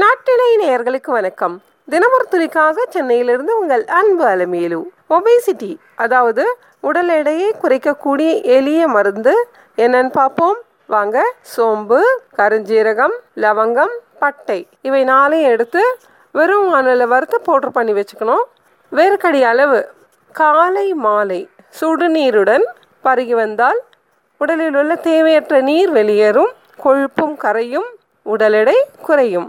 நாட்டினை நேயர்களுக்கு வணக்கம். தினமொரு துளிக்காக சென்னையிலிருந்து உங்கள் அன்பு அலமேலு. ஒபேசிட்டி அதாவது உடல் எடையை குறைக்கக்கூடிய எளிய மருந்து என்னன்னு பார்ப்போம். வாங்க சோம்பு கருஞ்சீரகம் லவங்கம் பட்டை. இவை நாளையும் எடுத்து வெறும் வானலில் வறுத்து பவுட்ரு பண்ணி வச்சுக்கணும். வேர்க்கடி அளவு காலை மாலை சுடுநீருடன் பருகி வந்தால் உடலில் உள்ள தேவையற்ற நீர் வெளியேறும் கொழுப்பும் கரையும் உடல் எடை குறையும்.